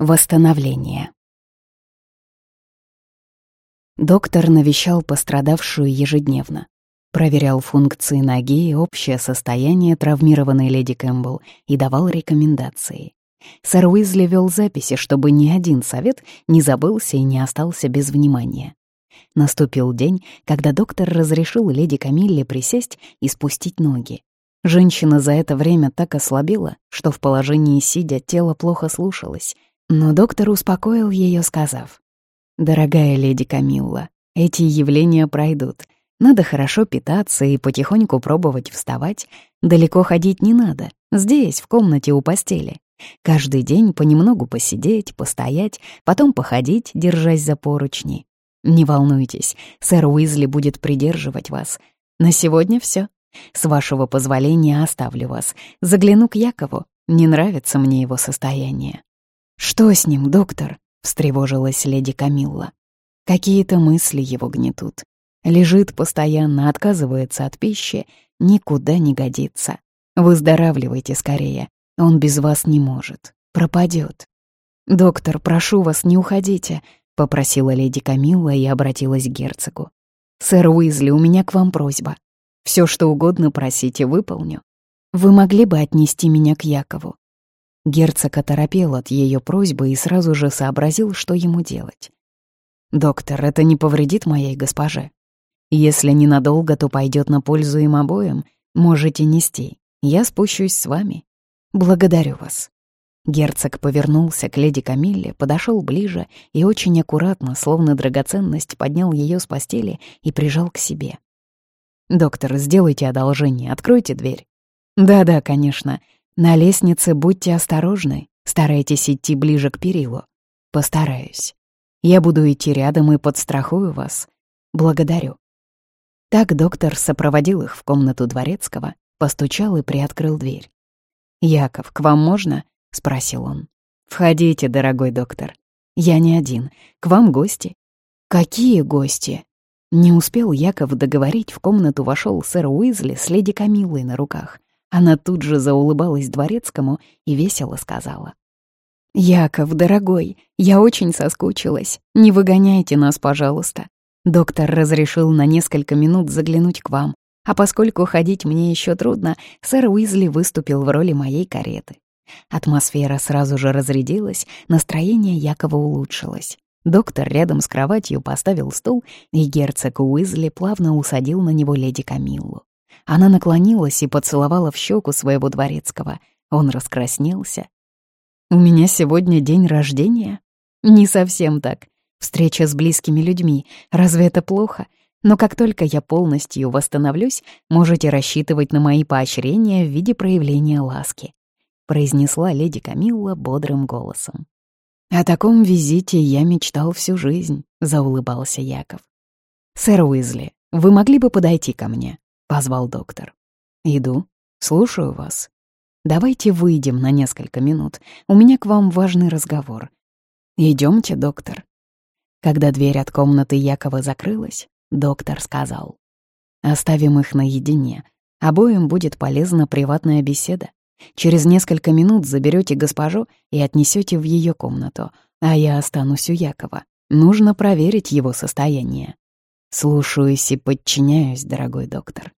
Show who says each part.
Speaker 1: Восстановление. Доктор навещал пострадавшую ежедневно. Проверял функции ноги и общее состояние травмированной леди Кэмпбелл и давал рекомендации. Сэр Уизли вел записи, чтобы ни один совет не забылся и не остался без внимания. Наступил день, когда доктор разрешил леди Камилле присесть и спустить ноги. Женщина за это время так ослабела, что в положении сидя тело плохо слушалось, но доктор успокоил ее, сказав, «Дорогая леди Камилла, эти явления пройдут. Надо хорошо питаться и потихоньку пробовать вставать. Далеко ходить не надо, здесь, в комнате у постели. Каждый день понемногу посидеть, постоять, потом походить, держась за поручни. Не волнуйтесь, сэр Уизли будет придерживать вас. На сегодня все. С вашего позволения оставлю вас. Загляну к Якову. Не нравится мне его состояние. «Что с ним, доктор?» — встревожилась леди Камилла. Какие-то мысли его гнетут. Лежит постоянно, отказывается от пищи, никуда не годится. Выздоравливайте скорее, он без вас не может, пропадет. «Доктор, прошу вас, не уходите», — попросила леди Камилла и обратилась к герцогу. «Сэр Уизли, у меня к вам просьба. Все, что угодно просите, выполню. Вы могли бы отнести меня к Якову? Герцог оторопел от ее просьбы и сразу же сообразил, что ему делать. «Доктор, это не повредит моей госпоже. Если ненадолго, то пойдет на пользу им обоим. Можете нести. Я спущусь с вами. Благодарю вас». Герцог повернулся к леди Камилле, подошел ближе и очень аккуратно, словно драгоценность, поднял ее с постели и прижал к себе. «Доктор, сделайте одолжение, откройте дверь». «Да-да, конечно. На лестнице будьте осторожны, старайтесь идти ближе к перилу. Постараюсь. Я буду идти рядом и подстрахую вас. Благодарю. Так доктор сопроводил их в комнату дворецкого, постучал и приоткрыл дверь. «Яков, к вам можно?» — спросил он. «Входите, дорогой доктор. Я не один. К вам гости». «Какие гости?» Не успел Яков договорить, в комнату вошел сэр Уизли с леди Камиллой на руках. Она тут же заулыбалась дворецкому и весело сказала. «Яков, дорогой, я очень соскучилась. Не выгоняйте нас, пожалуйста. Доктор разрешил на несколько минут заглянуть к вам, а поскольку ходить мне еще трудно, сэр Уизли выступил в роли моей кареты. Атмосфера сразу же разрядилась, настроение Якова улучшилось. Доктор рядом с кроватью поставил стул, и герцог Уизли плавно усадил на него леди Камиллу. Она наклонилась и поцеловала в щеку своего дворецкого. Он раскраснелся. «У меня сегодня день рождения?» «Не совсем так. Встреча с близкими людьми. Разве это плохо? Но как только я полностью восстановлюсь, можете рассчитывать на мои поощрения в виде проявления ласки», — произнесла леди Камилла бодрым голосом. «О таком визите я мечтал всю жизнь», — заулыбался Яков. «Сэр Уизли, вы могли бы подойти ко мне?» — позвал доктор. «Иду. Слушаю вас. Давайте выйдем на несколько минут. У меня к вам важный разговор. Идемте, доктор». Когда дверь от комнаты Якова закрылась, доктор сказал. «Оставим их наедине. Обоим будет полезна приватная беседа. Через несколько минут заберете госпожу и отнесете в ее комнату, а я останусь у Якова. Нужно проверить его состояние. Слушаюсь и подчиняюсь, дорогой доктор.